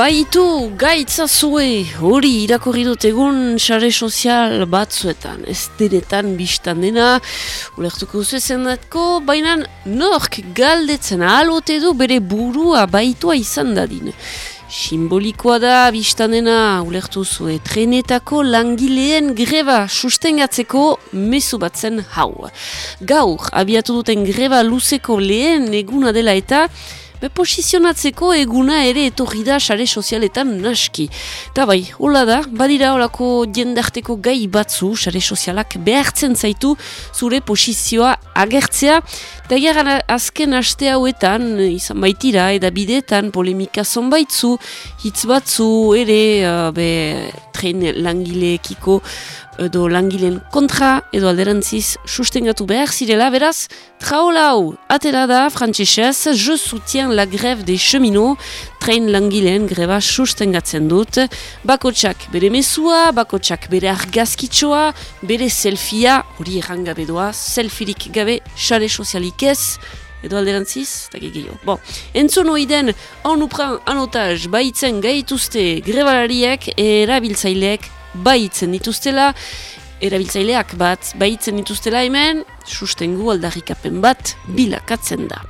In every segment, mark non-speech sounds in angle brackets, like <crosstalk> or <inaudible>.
Baitu gaitza hori irakorri dut egun sare sozial batzuetan, ez denetan biztan dena, ulertuko zuezen datko, baina nork galdetzen alote du bere burua baitua izan dadin. Simbolikoa da biztan dena ulertu zue trenetako langileen greba sustengatzeko mesu batzen hau. Gaur, abiatu duten greba luzeko lehen eguna dela eta Be posizionatzeko eguna ere etorri da sare sozialetan naski. Ta bai, hola da, badira holako jendarteko gai batzu sare sozialak behartzen zaitu zure posizioa agertzea. Da azken aste hauetan, izan baitira, edabidetan polemika zonbaitzu, hitz batzu ere, uh, be, tren langileekiko, edo langileen kontra edo alderantziz sustengatu behar zirela, beraz, traola hau, atera da, frantzesez, je soutien la greve des cheminots, train langileen greba sustengatzen dut, bakotsak bere mesua, bakotsak bere argazkitsoa, bere selfia, hori errangabe doa, selfirik gabe, xare sozialik ez, edo alderantziz, eta gehiago. Bon, entzun hori den, hon upran anotaz, baitzen gaituzte grebalariek, erabiltzaileek, baitzen dituztela, erabiltzaileak bat baitzen dituztela hemen, sustengu aldarrikapen bat bilakatzen da.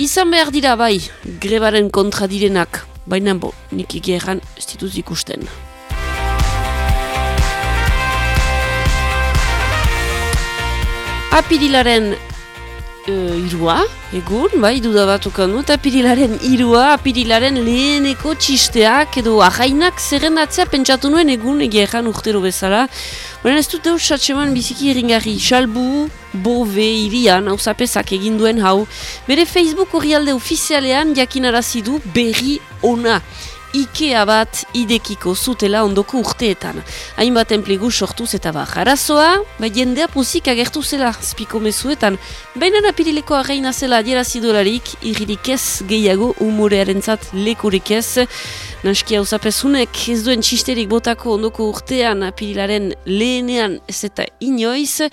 Izan behar dira bai, grebaren kontra direnak, baina bo, nik egeran ez dituz ikusten. Apirilaren uh, irua, egun, bai, dudabatuko dut, apirilaren irua, apirilaren leheneko txisteak edo ahainak zerrendatzea pentsatu nuen egun egeran urtero bezala. Baina ez dut deus satseman biziki eringarri, salbu, bobe, irian, hau zapezak egin duen hau. Bere Facebook hori alde ofizialean jakinarazidu berri ona. Ikea bat idekiko zutela ondoko urteetan. Hainbat enplegu sortuz eta bar. Arazoa, bai jendea pozik agertu zela spiko mezuetan. Baina napirileko arreina zela adierazidolarik, irririk ez gehiago umorearen zat lekurik ez. Naski hau zapezunek ez duen txisterik botako ondoko urtean apirilaren lehenean ez eta inoiz.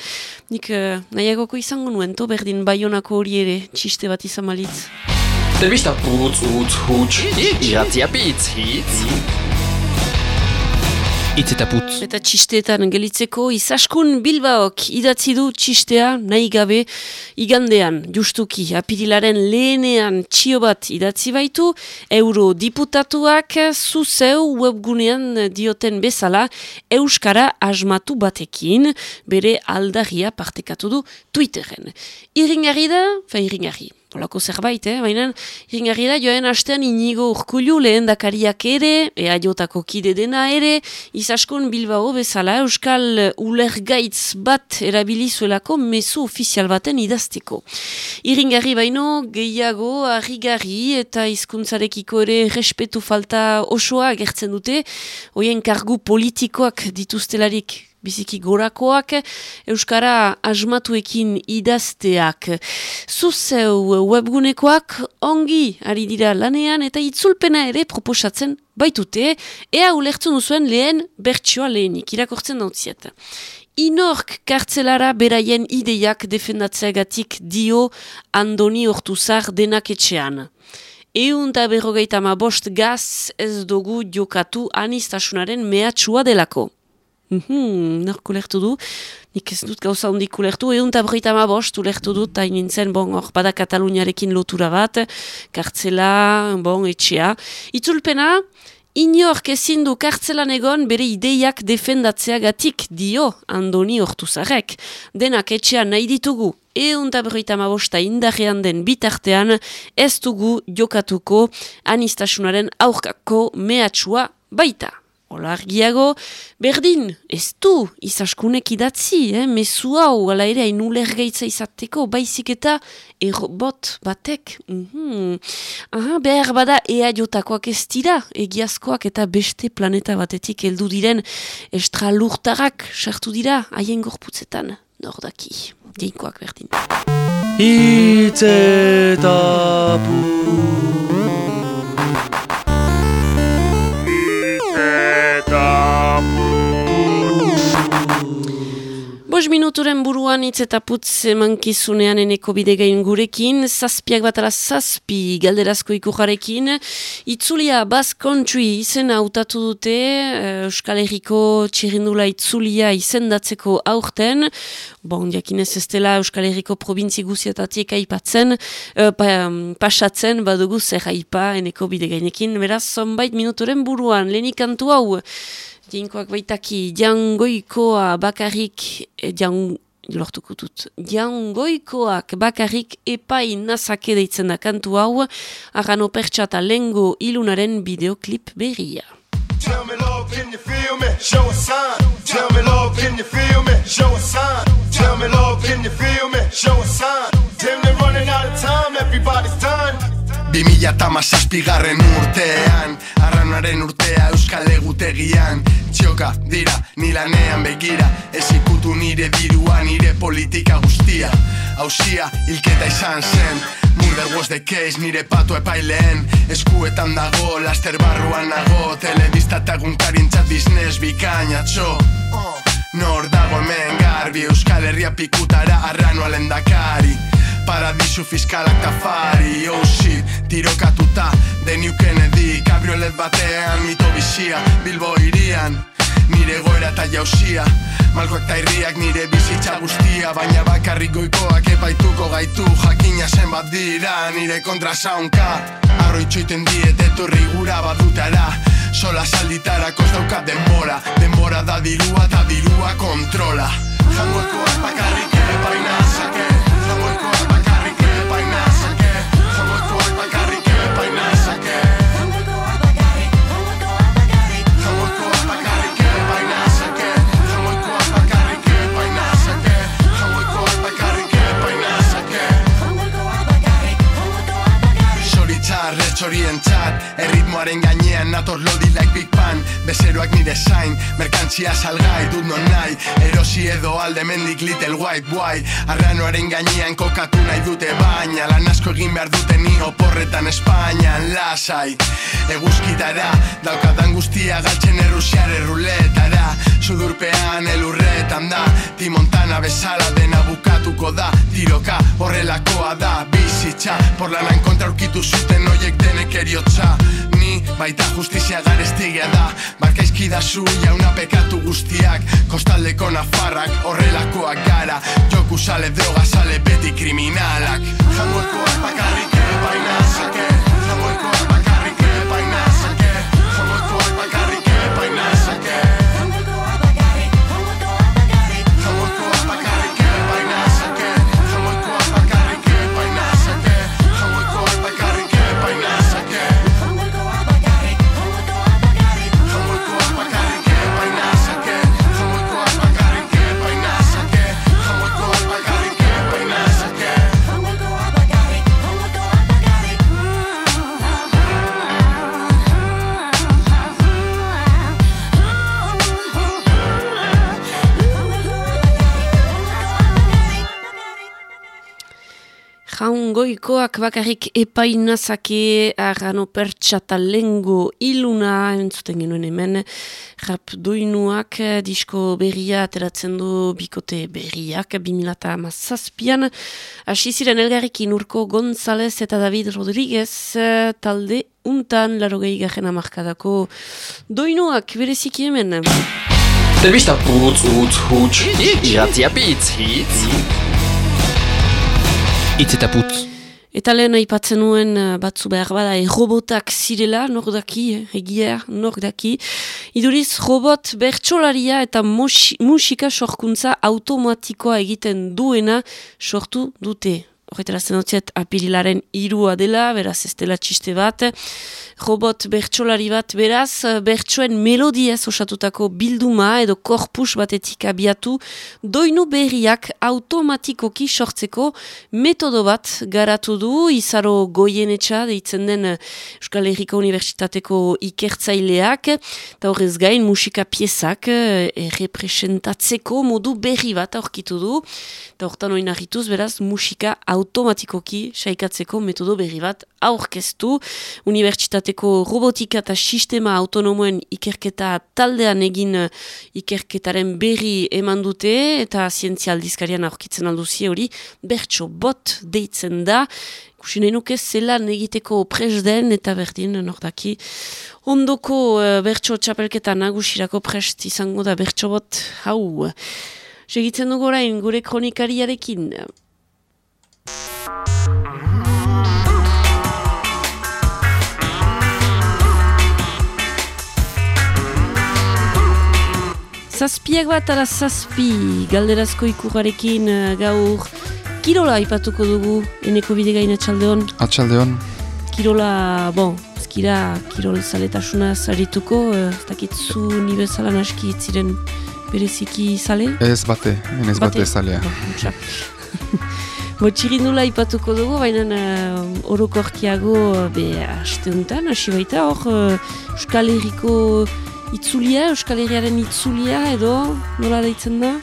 Nik uh, nahiagoko izango nuen to berdin baionako hori ere txiste bat izan malitz. Telebista putz, utz, huts, iratzia pitz, hitz. Itz eta putz. Eta txisteetan gelitzeko izaskun Bilbaok idatzi du txistea nahi gabe igandean justuki apirilaren lehenean txio bat idatzi baitu eurodiputatuak zuzeu webgunean dioten bezala Euskara asmatu batekin bere aldarria partekatu du Twitteren. Iringarri da, fa iringarri. Polako zerbait, eh? baina ringarri da joen hastean inigo urkulu lehen dakariak ere, ea jotako kide dena ere, izaskun Bilbao bezala Euskal Ulergaitz bat erabilizuelako mezu ofizial baten idazteko. Iringarri baino gehiago, harrigarri eta hizkuntzarekiko ere respetu falta osoa gertzen dute, hoien kargu politikoak dituztelarik biziki gorakoak, Euskara asmatuekin idazteak. Zuzeu webgunekoak ongi ari dira lanean eta itzulpena ere proposatzen baitute, ea ulertzen duzuen lehen bertsioa lehenik, irakortzen dautziet. Inork kartzelara beraien ideiak defendatzeagatik dio Andoni Hortuzar denak etxean. Eun eta berrogeita ma bost gaz ez dugu jokatu anistasunaren mehatxua delako. Mhm, nork ulertu du, nik ez dut gauza hondik ulertu, egun eta broita ma bost ulertu dut, hain nintzen, bon, hor bada Kataluniarekin lotura bat, kartzela, bon, etxea. Itzulpena, inork ezin du kartzelan egon bere ideiak defendatzeagatik dio Andoni Hortuzarek. Denak etxean nahi ditugu, egun eta broita ma bosta indarrean den bitartean, ez dugu jokatuko anistasunaren aurkako mehatxua baita. Ola argiago, berdin, ez du, izaskunek idatzi, eh? mesu hau, ala ere, hain ulergeitza izateko, baizik eta errobot batek. Mm -hmm. Aha, behar bada ea jotakoak ez dira, egiazkoak eta beste planeta batetik heldu diren estralurtarak sartu dira, haien gorputzetan, nordaki, geinkoak berdin. Itzetapu Minuturen buruan hitz eta putz emankizunean eneko bidegain gurekin, zazpiak bat ala zazpi galderazko ikujarekin. Itzulia Basque Country izen hautatu dute, eh, Euskal Herriko txirindula itzulia izendatzeko aurten. Bon, jakinez ez dela Euskal Herriko provintzi guziatatik aipatzen, uh, pa, pasatzen badugu zer haipa eneko bidegainekin. Beraz, zonbait minuturen buruan, lehenik kantu hau, Jainkoak baitaki, jangoikoa bakarrik, eh, jan, lortuko dut, jangoikoak bakarrik epai nazake deitzen da kantu hau, arrano pertsata lengo ilunaren videoklip berria. Tell me love, can you feel me? Show a sign. Tell me love, can you feel me? Show a sign. Tell me love, can you feel me? Show a sign. Damn, they're running out of time, everybody's done. Bimila eta mazazpigarren urtean Arranaren urtea euskal egutegian. Txoka dira nilanean begira Ez ikutu nire dirua nire politika guztia. Hausia hilketa izan zen Murder was the case nire pato epaileen. Eskuetan dago laster barruan nago Telebista eta gunkarin txat biznes bikaina Nor dago hemen garbi Euskal Herria pikutara arrano alendakari Paradisu fiskalak tafari Oh shit, tirokatuta New Kennedy Cabriolet batean Mito bizia, Bilbo irian Nire goera eta jausia Malko eta irriak nire bizitza guztia Baina bakarri goikoak epaituko gaitu Jakina zen bat dira nire kontra saunka Arroitxoiten diet etorri gura badutara Sola salditara kostauka denbora Denbora da dirua eta dirua kontrola. Jangoikoak bakarrik epaina zake txorien txat Erritmoaren gainean nator lodi like Big Pan Bezeroak nire zain, merkantzia salgai dut non nahi. Erosi edo alde mendik little white boy. Arranoaren gainean kokatu nahi dute baina Lan asko egin behar dute ni oporretan Espainian lasai. Eguzkitara, daukadan guztia galtzen errusiar erruletara Sudurpean elurretan da Timontana bezala dena bukatuko da. Tiroka horrelakoa da Bizitza, por lanan kontra urkitu zuten oiek denek eriotza Ni baita justizia garestigia da. Barkaizki da zu jauna pekatu guztiak Kostaldeko nafarrak horrelakoak gara. Joku sale droga sale beti kriminalak. Jangoekoak bakarrik baina zake goikoak bakarrik epainazake arrano pertsata lengo iluna entzuten genuen hemen rap doinuak disko berria ateratzen du bikote berriak bimilata mazazpian hasi ziren elgarrikin urko González eta David Rodríguez talde untan larogei garen amarkadako doinuak bereziki hemen Telbista putz, utz, hutz, iratzia pitz, hitz. Itz eta putz. Eta lehen aipatzen nuen eh, batzu behar bada robotak zirela, nor daki, eh, egia, nor daki. Iduriz, robot bertxolaria eta musika sorkuntza automatikoa egiten duena sortu dute horretara zenotziet apirilaren irua dela, beraz ez dela txiste bat, robot bertsolari bat beraz, bertsoen melodiez osatutako bilduma edo korpus batetik abiatu, doinu berriak automatikoki sortzeko metodo bat garatu du, izaro goienetxa deitzen den Euskal Herriko Unibertsitateko ikertzaileak, eta horrez gain musika piezak errepresentatzeko modu berri bat aurkitu du, eta horretan oinarrituz beraz musika automatikoa automatikoki saikatzeko metodo berri bat aurkeztu. Unibertsitateko robotika eta sistema autonomoen ikerketa taldean egin eh, ikerketaren berri eman dute eta zientzialdizkarian aurkitzen alduzie hori bertso bot deitzen da. Kusinen nuke zelan egiteko pres den eta berdin nordaki. Ondoko uh, bertso txapelketa nagusirako prest izango da bertso bot hau. Segitzen dugu orain gure kronikariarekin. Zazpiak bat ala zazpi galderazko ikurarekin uh, gaur Kirola ipatuko dugu eneko bide gaina atxaldeon. Atxaldeon. Kirola, bon, ezkira kirol zaletasuna zarituko, ez dakitzu nibe zalan aski ziren bereziki zale? Ez bate, ez bate, bate zalea. Bo, <laughs> txirindula ipatuko dugu, baina uh, orokorkiago be hasteuntan, hasi baita hor uh, Euskal Herriko itzulia, Euskal Herriaren itzulia edo nola deitzen da?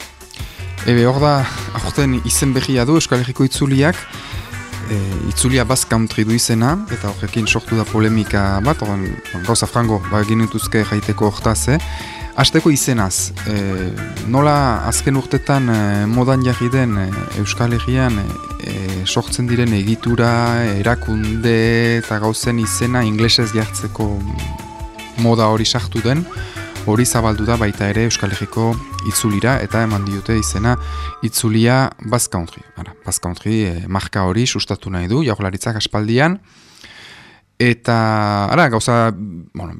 Ebe hor da, aurten izen behia du Euskal Herriko itzuliak, e, itzulia Bas Country du izena, eta horrekin sortu da polemika bat, gauza frango, ba, ginutuzke jaiteko hortaz, eh? Azteko izenaz, e, nola azken urtetan e, modan jarri den e, Euskal Herrian e, sortzen diren egitura, erakunde eta gauzen izena inglesez jartzeko moda hori sartu den, hori zabaldu da baita ere Euskal Herriko itzulira eta eman diote izena itzulia Basque Country. Ara, Basque Country e, marka hori sustatu nahi du, jaularitzak aspaldian. Eta, ara, gauza, bueno,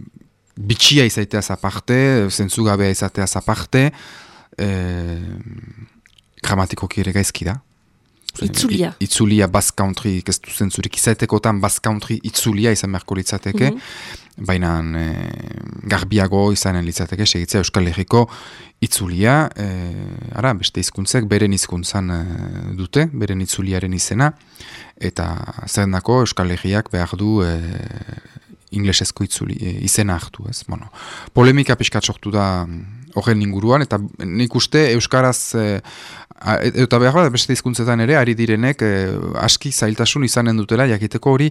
bitxia izaitea zaparte, zentzugabea izatea zaparte, e, gramatikoki ere gaizki da. Itzulia. itzulia Basque Country, ez du zentzurik izatekotan Basque Country itzulia izan beharko litzateke. Mhm baina e, garbiago izanen litzateke segitzea Euskal Herriko itzulia, e, ara, beste hizkuntzek beren hizkuntzan e, dute, beren itzuliaren izena, eta zer dako Euskal Herriak behar du e, inglesezko itzuli, e, izena hartu, ez? Bueno, polemika pixkat sortu da horren inguruan, eta nik uste Euskaraz, e, eta behar bat, beste izkuntzetan ere, ari direnek, e, aski zailtasun izanen dutela, jakiteko hori,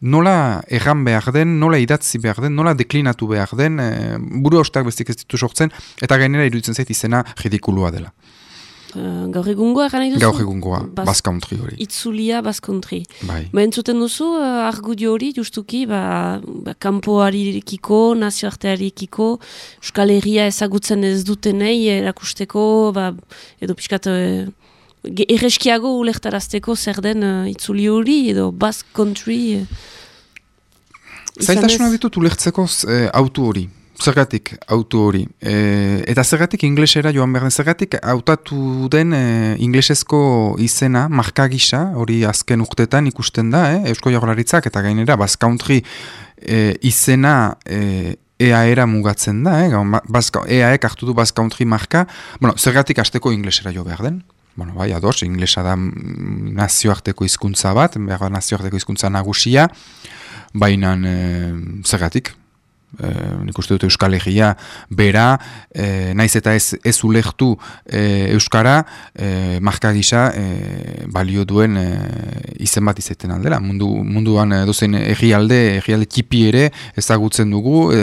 nola erran behar den, nola idatzi behar den, nola deklinatu behar den, e, buru haustak bestik ez ditu sortzen, eta gainera iruditzen zait izena ridikulua dela. Uh, gaur egungoa gana duzu? Gaur egungoa, Bas Country hori. Itzulia Bas Country. Bai. Ba entzuten duzu, uh, argudio hori, justuki, ba, ba kampoari ekiko, nazioarteari ekiko, Euskal Herria ezagutzen ez dutenei erakusteko, ba, edo pixkat, uh, erreskiago ulertarazteko zer den uh, itzuli hori, edo Bas Country. Uh, Zailtasuna ditut ulertzeko uh, autu hori. Zergatik auto hori. E, eta zergatik inglesera joan behar den. Zergatik hautatu den e, inglesezko izena, marka gisa, hori azken urtetan ikusten da, eh? Eusko Jagolaritzak eta gainera, Bas Country e, izena e, EAEra mugatzen da, eh? Bas, EAEk hartu du Bas Country marka. Bueno, zergatik azteko inglesera jo behar den. Bueno, bai, ados, inglesa da nazioarteko hizkuntza bat, behar nazioarteko hizkuntza nagusia, baina e, zergatik, e, nik uste dut Euskal Herria bera, e, naiz eta ez, ez ulektu e, Euskara, e, marka gisa e, balio duen e, izen bat izaten aldera. Mundu, munduan dozen herrialde, herrialde tipi ere ezagutzen dugu, e,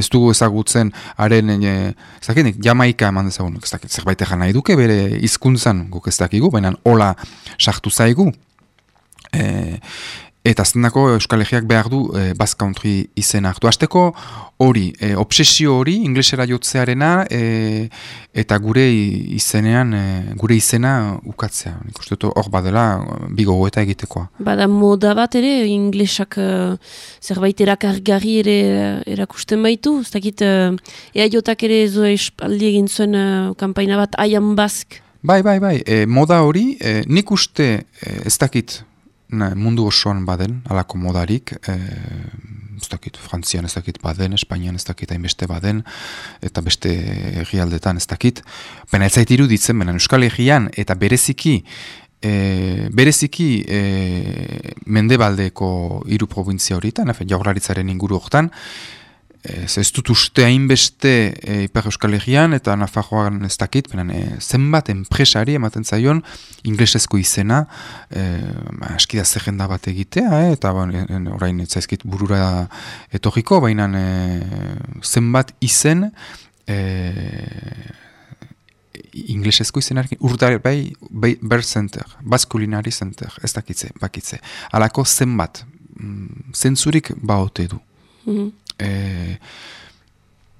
ez dugu ezagutzen haren, e, ez jamaika eman dezagun, ez dakit, zerbait egan nahi duke, bere hizkuntzan guk ez dakigu, baina hola sartu zaigu. E, Eta aztenako Euskal Herriak behar du e, Basque Country izena hartu. Azteko hori, e, obsesio hori, inglesera jotzearena, e, eta gure izenean, e, gure izena ukatzea. Nik uste dut hor badela, bigo eta egitekoa. Bada moda bat ere, inglesak uh, zerbait erakargarri ere erakusten baitu. Ez dakit, uh, ea jotak ere zo espaldi egin zuen uh, kampaina bat, I am Basque. Bai, bai, bai, e, moda hori, e, nik uste, e, ez dakit, mundu osoan baden, alako modarik, e, ez dakit, Frantzian ez dakit baden, Espainian ez dakit hainbeste baden, eta beste egialdetan ez dakit. Baina ez zait iruditzen, baina Euskal Egian, eta bereziki, e, bereziki e, mendebaldeko hiru provintzia horietan, jaurlaritzaren inguru horretan, Ez, ez dut uste hainbeste e, Ipar Euskal Herrian eta Nafarroan ez dakit, benen, e, zenbat enpresari ematen zaion inglesezko izena e, ba, eskida zerrenda bat egitea, e, eta ba, en, orain ez zaizkit burura etorriko, baina e, zenbat izen e, inglesezko izenarekin, urdari bai, bai ber center, baskulinari center, ez dakitze, bakitze. Alako zenbat, mm, zentzurik baote du. Mhm. E,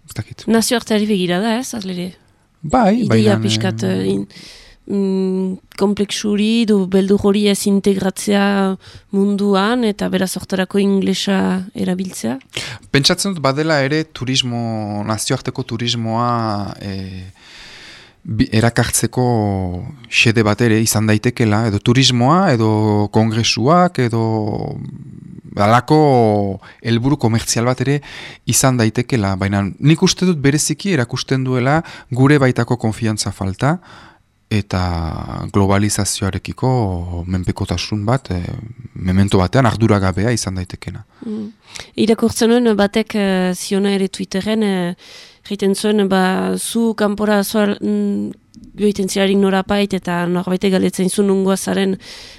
ez dakit. Nazioarteari begira da, ez, azlere? Bai, Ideia baina, pixkat eh, eh, in, mm, komplexuri, du beldu hori ez integratzea munduan, eta beraz hortarako inglesa erabiltzea. Pentsatzen dut badela ere turismo, nazioarteko turismoa e, bi- erakartzeko xede bat ere izan daitekela, edo turismoa, edo kongresuak, edo alako helburu komertzial bat ere izan daitekela, baina nik uste dut bereziki erakusten duela gure baitako konfiantza falta, eta globalizazioarekiko menpekotasun bat, e, memento batean arduragabea izan daitekena. Mm. Irakurtzen batek uh, ziona ere Twitterren, uh, egiten zuen, ba, zu kanpora zoa mm, joiten zirarik norapait eta norbaite galetzen zu nungoa zaren,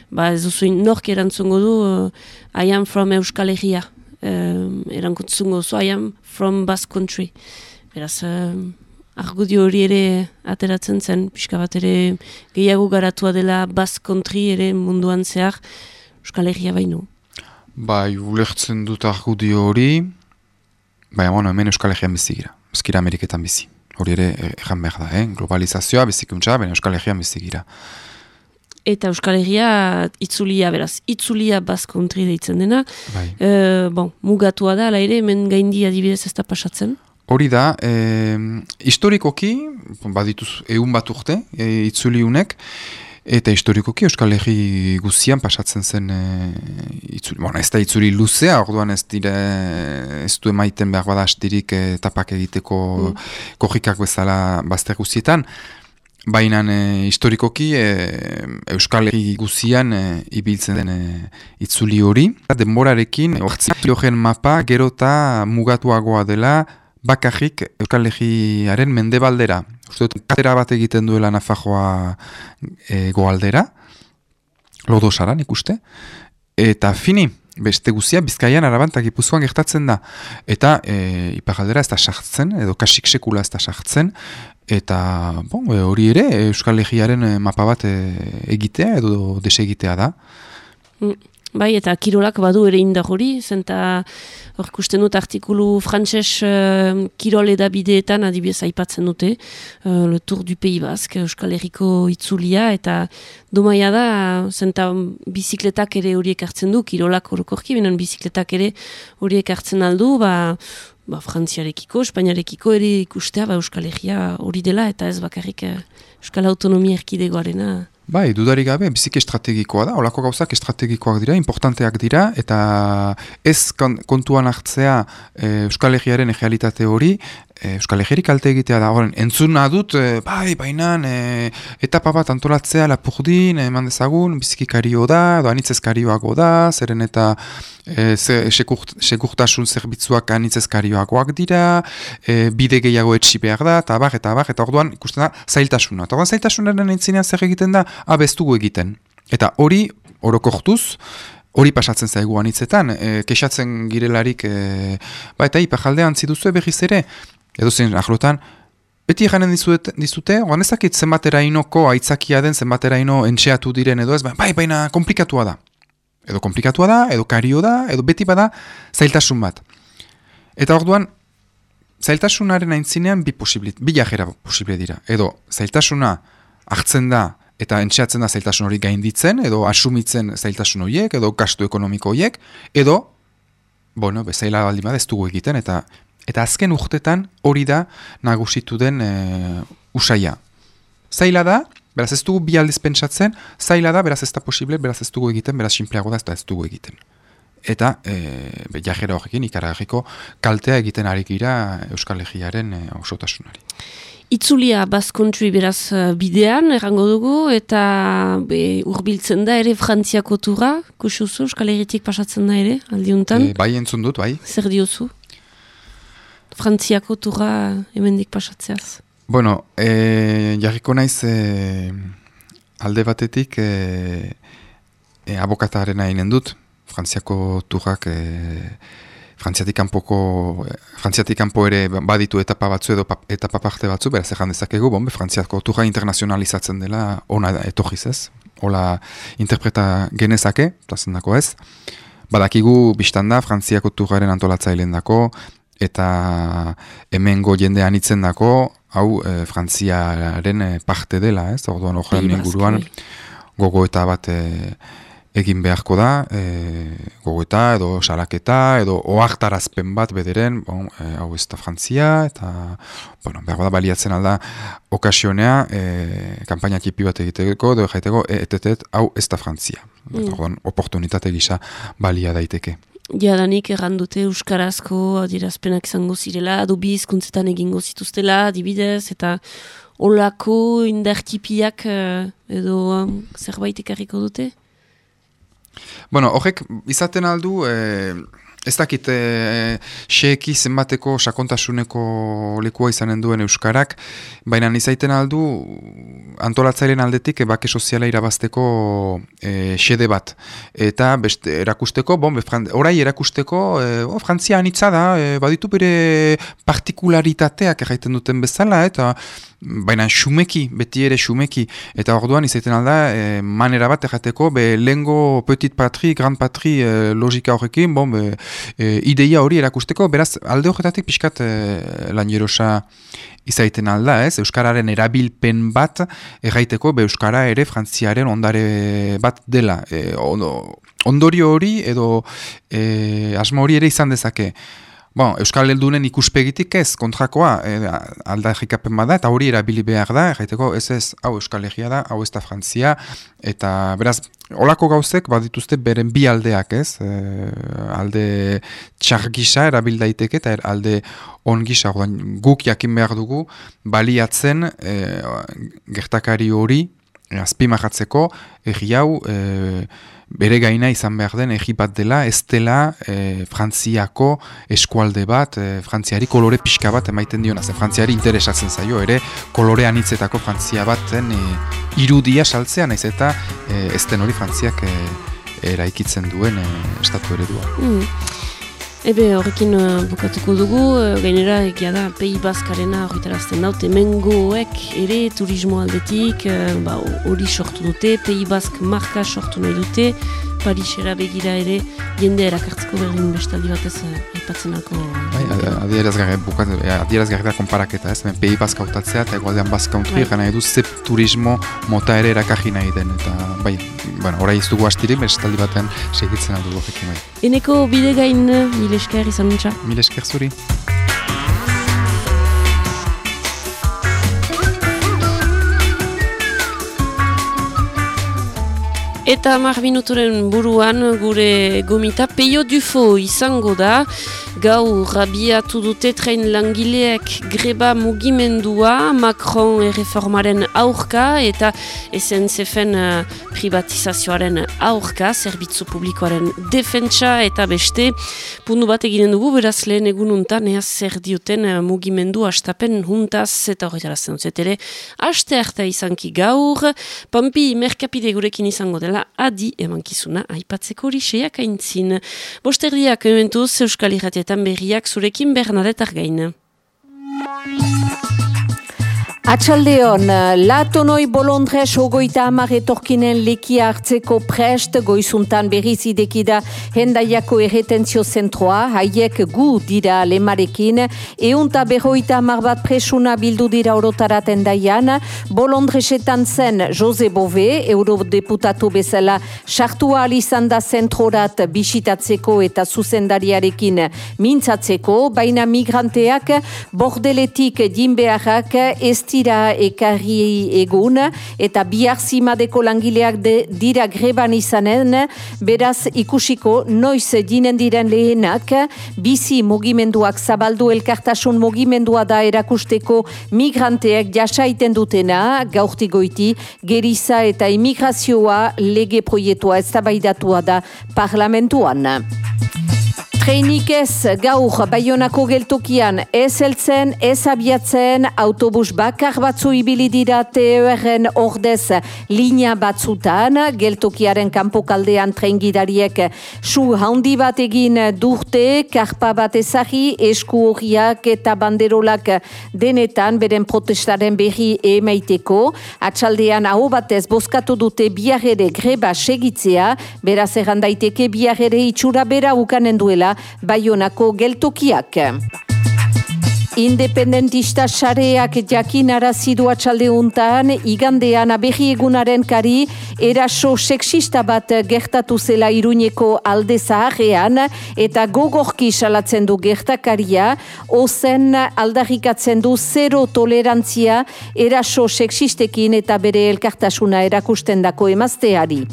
ba, ez duzu nork erantzungo du, uh, I am from Euskal Herria. Uh, erantzungo zu, I am from Basque Country. Beraz, uh, argudio hori ere ateratzen zen, pixka bat ere gehiago garatua dela Basque Country ere munduan zehar, Euskal Herria baino. Bai, ulertzen dut argudio hori, bai, bueno, hemen Euskal Herrian bizi gira, ezkira Ameriketan bizi. Hori ere ejan behar da, eh? globalizazioa bizikuntza, baina Euskal Herrian bizi gira. Eta Euskal Herria itzulia, beraz, itzulia Country deitzen dena. Bai. E, bon, mugatua da, ala ere, hemen gaindi adibidez ez da pasatzen. Hori da, e, historikoki, badituz egun bat urte, e, itzuliunek, eta historikoki Euskal Herri guzian pasatzen zen e, itzuli. Bueno, ez da itzuli luzea, orduan ez dire, ez du emaiten behar bada astirik e, tapak egiteko Mm. korrikak bezala bazter guzietan, Baina e, historikoki e, Euskal Herri guzian e, ibiltzen den e, itzuli hori. Denborarekin, ortzik mapa gero eta mugatuagoa dela bakarrik Euskal Herriaren mendebaldera. Uste dut, katera bat egiten duela Nafajoa e, goaldera, lodosaran ikuste, eta fini, beste guzia Bizkaian araban eta Gipuzkoan gertatzen da. Eta e, iparaldera ez da sartzen, edo kasik sekula ez da sartzen, eta bon, e, hori ere Euskal Herriaren e, mapa bat e, egitea edo desegitea da. Mm. Bai, eta kirolak badu ere indar hori, zenta hor dut artikulu frantses uh, kirol edabideetan adibidez aipatzen dute, uh, Le Tour du Pays Basque, Euskal Herriko itzulia, eta domaia da, zenta bizikletak ere horiek hartzen du, kirolak orokorki, benen bizikletak ere horiek hartzen aldu, ba, ba, frantziarekiko, espainiarekiko ere ikustea ba, Euskal Herria hori dela, eta ez bakarrik eh, Euskal Autonomia Erkidegoarena. Bai, dudarik gabe, biziki estrategikoa da, olako gauzak estrategikoak dira, importanteak dira, eta ez kon- kontuan hartzea e, Euskal Herriaren realitate hori, Euskal Herririk kalte egitea da, horren, entzuna dut, e, bai, bainan, e, etapa bat antolatzea lapurdin, eman dezagun, biziki kario da, edo anitzez karioago da, zeren eta e, ze, sekurt, sekurtasun zerbitzuak anitzez karioagoak dira, e, bide gehiago etxi behar da, eta abar, eta abar, eta orduan ikusten da zailtasuna. Eta orduan zailtasunaren entzinean zer egiten da, abestugu egiten. Eta hori, orokortuz, hori pasatzen zaigu anitzetan, e, kexatzen girelarik, e, ba eta ipajaldean ziduzue berriz ere, edo zen ahlotan, beti eganen dizute, dizute oan ezakit zenbaterainoko aitzakia den, zenbateraino entxeatu diren edo ez, ba, bai, baina komplikatua da. Edo komplikatua da, edo kario da, edo beti bada zailtasun bat. Eta orduan, zailtasunaren aintzinean bi posible, bi jajera posible dira. Edo zailtasuna hartzen da eta entxeatzen da zailtasun hori gainditzen, edo asumitzen zailtasun horiek, edo gastu ekonomiko horiek, edo, bueno, bezaila baldin bada ez dugu egiten, eta eta azken urtetan hori da nagusitu den e, usaia. Zaila da, beraz ez dugu bi aldiz pentsatzen, zaila da, beraz ez da posible, beraz ez dugu egiten, beraz sinpleago da, ez da ez dugu egiten. Eta, e, be, jajera horrekin, ikaragarriko kaltea egiten ari gira Euskal Herriaren e, osotasunari. Itzulia Country beraz eh, bidean, errango dugu, eta be, urbiltzen da ere Frantziako tura, kusuzu, Euskal Herritik pasatzen da ere, aldiuntan. E, bai entzun dut, bai. Zer diozu? Frantziako turra hemendik pasatzeaz? Bueno, e, jarriko naiz e, alde batetik e, e, abokataren hainen dut, Frantziako turrak e, Frantziatik kanpoko Frantziatik kanpo ere baditu etapa batzu edo etapa parte batzu, beraz ezan dezakegu, bon, Frantziako turra internazionalizatzen dela ona etorriz ez, hola interpreta genezake, eta zendako ez. Badakigu biztan da, Frantziako turraren antolatzailean dako, eta hemengo jende anitzen dako, hau e, Frantziaren eh, parte dela, ez? Orduan horren inguruan gogo eta bat e, egin beharko da, e, gogo eta edo salaketa edo oartarazpen bat bederen, bon, e, hau ez da Frantzia, eta bueno, behar da baliatzen alda okasionea, e, kampaina tipi bat egiteko, edo jaiteko, e, etetet, hau ez da Frantzia. Mm. Orduan, oportunitate gisa balia daiteke. Jadanik errandute Euskarazko adierazpenak izango zirela, adobi izkuntzetan egingo zituztela, dibidez, eta olako indartipiak uh, edo um, zerbait ekarriko dute? Bueno, horrek izaten aldu, eh, ez dakit, e, xeeki zenbateko sakontasuneko lekua izanen duen Euskarak, baina izaiten aldu antolatzailean aldetik ebake soziala irabazteko e, xede bat. Eta beste, erakusteko, bon, orai erakusteko, e, oh, Frantzia anitza da, e, baditu bere partikularitateak erraiten duten bezala, eta baina xumeki, beti ere xumeki, eta orduan izaiten alda, e, manera bat errateko, be lengo petit patri, grand patri e, logika horrekin, bon, be, e, ideia hori erakusteko, beraz, alde horretatik pixkat e, lan jerosa izaiten alda, ez? Euskararen erabilpen bat erraiteko, be Euskara ere frantziaren ondare bat dela. E, ondorio hori edo e, asmo hori ere izan dezake. Bon, Euskal Heldunen ikuspegitik ez, kontrakoa, e, alda egikapen bada, eta hori erabili behar da, jaiteko ez ez, hau Euskal Herria da, hau ez da Frantzia, eta beraz, olako gauzek, badituzte beren bi aldeak ez, e, alde txar gisa erabil daiteke, eta er, alde on gisa, guk jakin behar dugu, baliatzen e, gertakari hori, azpimahatzeko, erri hau, e, bere gaina izan behar den egi bat dela, ez dela e, frantziako eskualde bat, e, frantziari kolore pixka bat emaiten diona, ze frantziari interesatzen zaio, ere kolore anitzetako frantzia baten e, irudia saltzea, naiz eta e, ez den hori frantziak e, eraikitzen duen e, estatu eredua. Mm. Ebe horrekin uh, bukatuko dugu, uh, gainera egia da Pei Baskarena horretarazten daute mengoek ere turismo aldetik uh, ba, hori sortu dute, Pei Bask marka sortu nahi dute, Parisera begira ere jende erakartzeko berdin bestaldi batez aipatzen alko. Bai, adierazgarri da konparaketa ez, Pei Bask hautatzea eta egualdean Bask country, bai. gana edu zep turismo mota ere erakarri nahi den, eta bai, bueno, orai ez dugu astiri, bestaldi batean segitzen aldu horrekin bai. Eneko bide gain, mil esker izan nuntza? Mil esker zuri. Eta mar minuturen buruan gure gomita peio dufo izango da. Gau rabiatu dute train langileek greba mugimendua Macron erreformaren aurka eta SNCFen uh, privatizazioaren aurka, zerbitzu publikoaren defentsa eta beste. Pundu bat eginen dugu, beraz lehen egununtan ea zer dioten uh, mugimendu astapen juntaz eta horretarazten dut ere. Aste harta izanki gaur Pampi merkapide gurekin izango dela adi emankizuna aipatzeko hori seiak aintzin. Bosterdiak ementuz Euskal Irratietan berriak zurekin Bernadetar gaina. Atxaldeon, latonoi bolondrez ogoita amaretorkinen lekia hartzeko prest goizuntan berriz idekida hendaiako erretentzio zentroa, haiek gu dira lemarekin, eunta berroita amar bat presuna bildu dira orotarat hendaian, bolondrezetan zen Jose Bove, eurodeputatu bezala, sartua alizan da zentrorat bisitatzeko eta zuzendariarekin mintzatzeko, baina migranteak bordeletik jinbeharrak ez dira ekarri egun eta bihar zimadeko langileak de, dira greban izanen, beraz ikusiko noiz dinen diren lehenak, bizi mugimenduak zabaldu elkartasun mugimendua da erakusteko migranteak jasaiten dutena, gaurtigoiti, geriza eta imigrazioa lege proietua ez da parlamentuan. Treinik ez gaur Baionako geltokian ez heltzen, ez abiatzen, autobus bakar batzu ibili dira TERren ordez linea batzutan, geltokiaren kanpokaldean treingidariek su handi bat egin durte, karpa bat ezagi, esku horiak eta banderolak denetan, beren protestaren berri emaiteko, atxaldean hau batez bozkatu dute biarrere greba segitzea, beraz errandaiteke biarrere itxura bera ukanen duela, Baionako geltokiak. Independentista sareak jakin arazidu atxalde untan, igandean abehi egunaren kari, eraso sexista bat gertatu zela iruñeko alde zaharrean, eta gogorki salatzen du gertakaria, ozen aldarrikatzen du zero tolerantzia eraso sexistekin eta bere elkartasuna erakusten dako emazteari.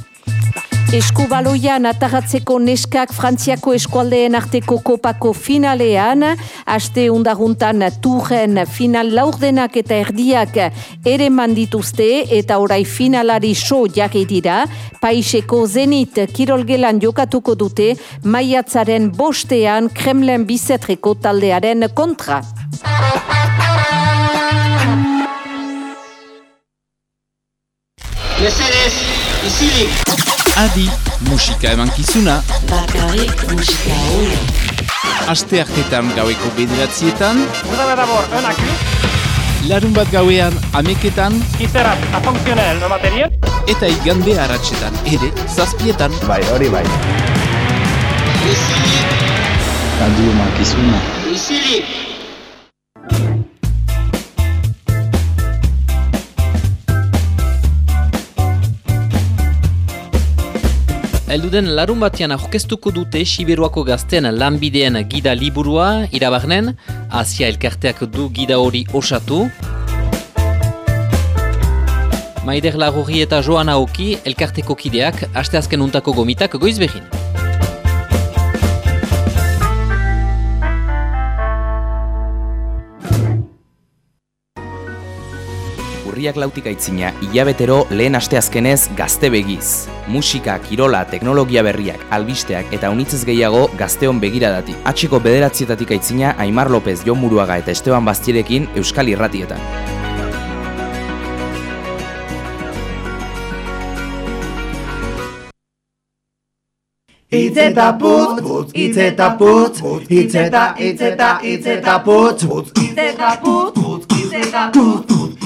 Eskubaloian atagatzeko neskak Frantziako eskualdeen arteko kopako finalean, aste undaruntan turren final laurdenak eta erdiak ere mandituzte eta orai finalari so jarri dira, paiseko zenit kirolgelan jokatuko dute maiatzaren bostean Kremlen bizetreko taldearen kontra. Mesedez, izilik! Adi, musika eman kizuna. Bakarrik musika hori. Aste hartetan gaueko bederatzietan. D'abord un accu Larun bat gauean ameketan. à fonctionnel le matériel. Eta igande haratsetan ere zazpietan. Bai, hori bai. Izilik! Adi eman Izilik! Elduden larun batean aurkeztuko dute Siberuako gazten lanbideen gida liburua, irabarnen, Asia elkarteak du gida hori osatu. Maider Lagurri eta Joana Oki elkarteko kideak, asteazken untako gomitak goiz behin. Urriak lautik aitzina, hilabetero lehen asteazkenez gazte begiz. Musika, kirola, teknologia berriak, albisteak eta unitzez gehiago gazteon begiradati. Atxiko bederatzietatik aitzina, Aimar López, Jon Muruaga eta Esteban Bastierekin Euskal Irratietan. Itz eta putz, putz, itz eta putz, itz eta, itz eta, itz eta putz, putz, itz eta putz, putz, itz eta putz,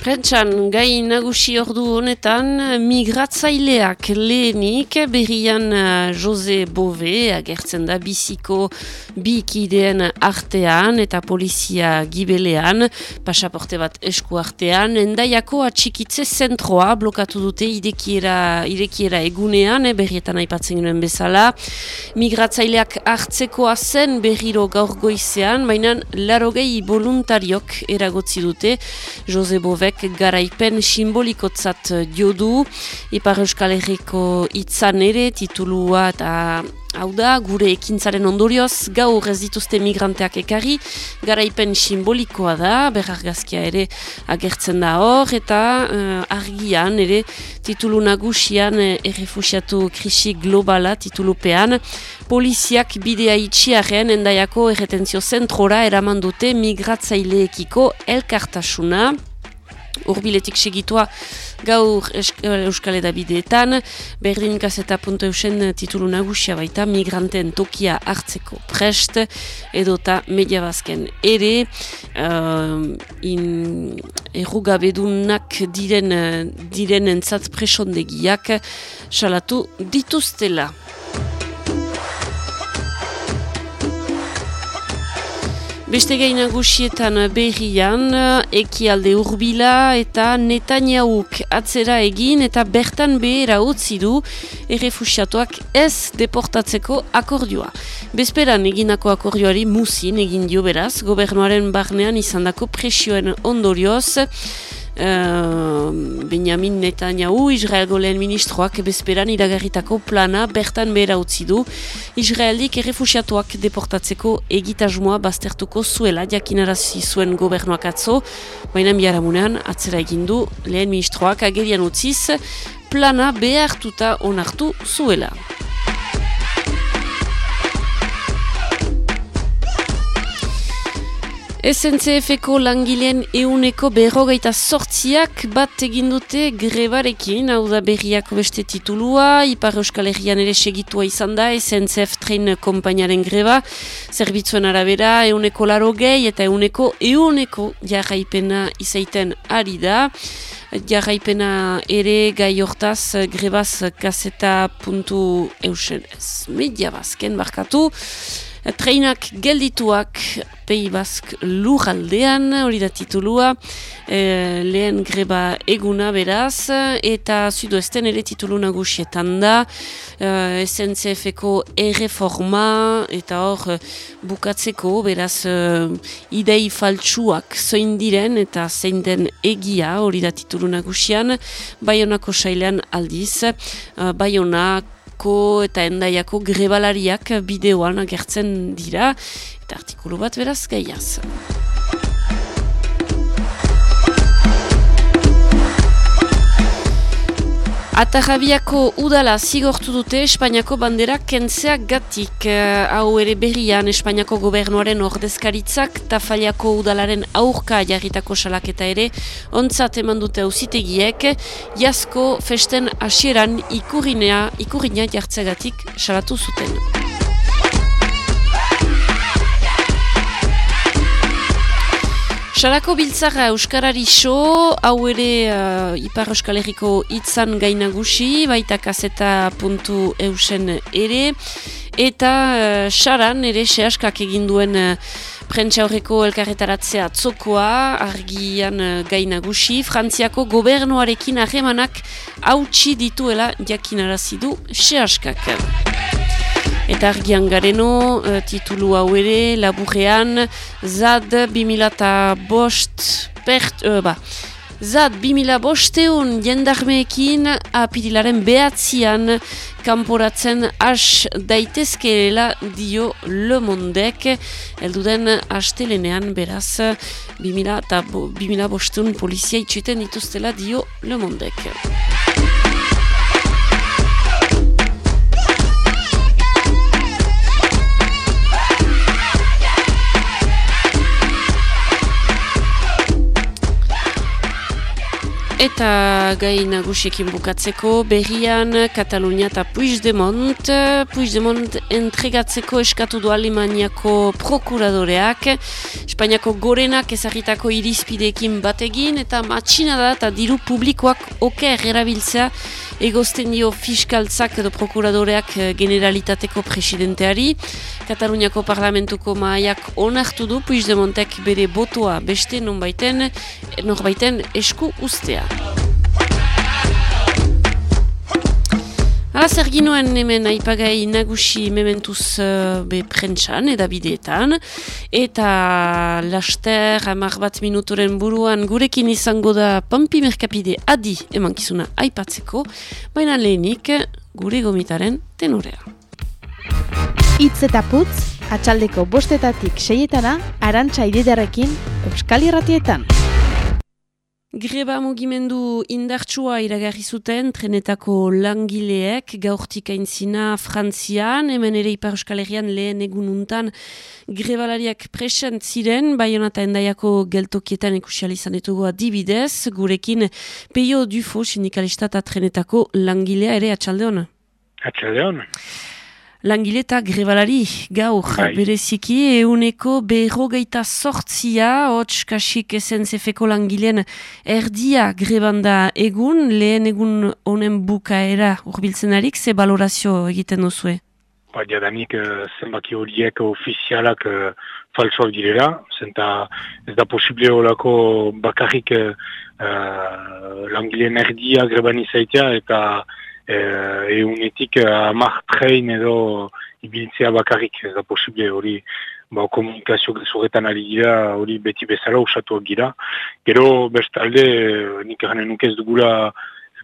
Prentxan, gai nagusi ordu honetan, migratzaileak lehenik berrian uh, Jose Bove agertzen da biziko bikideen artean eta polizia gibelean, pasaporte bat esku artean, endaiako atxikitze zentroa blokatu dute idekiera, idekiera egunean, eh, berrietan aipatzen genuen bezala. Migratzaileak hartzekoa zen berriro gaur goizean, baina larogei voluntariok eragotzi dute Jose Bove garaipen simbolikotzat dio du, Ipar Euskal Herriko itzan ere, titulua eta hau da, gure ekintzaren ondorioz, gaur ez dituzte migranteak ekarri, garaipen simbolikoa da, berargazkia ere agertzen da hor, eta uh, argian ere titulu nagusian uh, errefusiatu krisi globala titulupean, poliziak bidea itxiaren endaiako erretentzio zentrora eraman dute migratzaileekiko elkartasuna, urbiletik segitua gaur Euskal Edabideetan, berdin gazeta punto eusen titulu nagusia baita, migranten tokia hartzeko prest, edota media bazken ere, uh, in errugabedunak diren, diren entzat presondegiak salatu dituztela. Beste gai nagusietan berrian, ekialde urbila eta Netanyauk atzera egin eta bertan behera utzi du errefusiatuak ez deportatzeko akordioa. Bezperan eginako akordioari musin egin dio beraz, gobernuaren barnean izandako presioen ondorioz, uh, Benjamin Netanyahu, Israelgo lehen ministroak bezperan iragarritako plana bertan behera utzi du. Israelik errefusiatuak deportatzeko egitasmoa baztertuko zuela jakinarazi zuen gobernuak atzo, baina biharamunean atzera egindu lehen ministroak agerian utziz plana behartuta onartu zuela. SNCF-eko langileen euneko berrogeita sortziak bat egin dute grebarekin, hau da berriako beste titulua, Ipar Euskal Herrian ere segitua izan da, SNCF Train kompainaren greba, zerbitzuen arabera, euneko laro gehi eta euneko euneko jarraipena izaiten ari da. Jarraipena ere gai hortaz grebaz kaseta puntu eusen ez media bazken barkatu. Treinak geldituak Pei Bask lurraldean, hori da titulua, e, lehen greba eguna beraz, eta zuduesten ere titulu nagusietan da, e, SNCF-eko erreforma, eta hor bukatzeko, beraz, e, idei faltsuak zoin diren, eta zein den egia, hori da titulu nagusian, Baionako sailean aldiz, e, Baionak, eta endaiako grebalariak bideoan agertzen dira eta artikulu bat beraz gaiaz. Atarrabiako udala zigortu dute Espainiako bandera kentzeak gatik. Uh, hau ere berrian Espainiako gobernuaren ordezkaritzak tafaliako udalaren aurka jarritako salaketa ere ontzat eman dute ausitegiek jasko festen hasieran ikurrinea, ikurrinea jartzegatik salatu zuten. Sarako biltzara Euskarari so, hau ere uh, Ipar Euskal Herriko itzan gainagusi, baita kaseta puntu eusen ere, eta uh, Saran ere sehaskak egin duen uh, prentsa horreko elkarretaratzea tzokoa, argian uh, gainagusi, Frantziako gobernuarekin harremanak hautsi dituela jakinarazi du sehaskak. Eta argian gareno, uh, titulu hau ere, laburrean, ZAD 2000 bost, pert, uh, ba, ZAD 2000 bosteun jendarmeekin apirilaren behatzian kanporatzen as daitezkeela dio Le Mondek, elduden astelenean beraz 2000 bosteun polizia itxeten dituztela dio Le Mondek. Eta gai nagusiekin bukatzeko berrian Katalunia eta Puigdemont. Puigdemont entregatzeko eskatu du Alemaniako prokuradoreak. Espainiako gorenak ezagitako irizpideekin bategin eta matxina da eta diru publikoak oker erabiltzea egozten dio fiskaltzak edo prokuradoreak generalitateko presidenteari. Kataluniako parlamentuko maaiak onartu du Puigdemontek bere botoa beste nonbaiten, nonbaiten esku ustea. Hala zer ginoen hemen aipagai nagusi mementuz uh, be prentsan edabideetan eta laster hamar bat minutoren buruan gurekin izango da Pampi Merkapide adi emankizuna aipatzeko, baina lehenik gure gomitaren tenorea. Itz eta putz, atxaldeko bostetatik seietana, arantxa ididarekin, Euskal Irratietan. Greba mugimendu indartsua iragarri zuten trenetako langileek gaurtik aintzina Frantzian, hemen ere Ipar Euskal Herrian lehen egununtan grebalariak present ziren, baina eta endaiako geltokietan ikusial izan ditugu adibidez, gurekin peio dufo sindikalista eta trenetako langilea ere atxalde hona. Atxalde hona. Langile eta grebalari gaur Bai. bereziki euneko berrogeita sortzia hots kasik esen zefeko langileen erdia grebanda egun, lehen egun honen bukaera urbiltzen arik, ze balorazio egiten duzue? Ba, jadanik uh, zenbaki horiek ofizialak uh, falsoak direla, zenta ez da posible olako bakarrik uh, langileen erdia greban izaitea eta uh, eunetik uh, amak train edo ibiltzea bakarrik ez da posible hori ba, komunikazio gezurretan ari gira, hori beti bezala usatuak gira. Gero, bestalde, eh, nik eranen nuke ez dugula,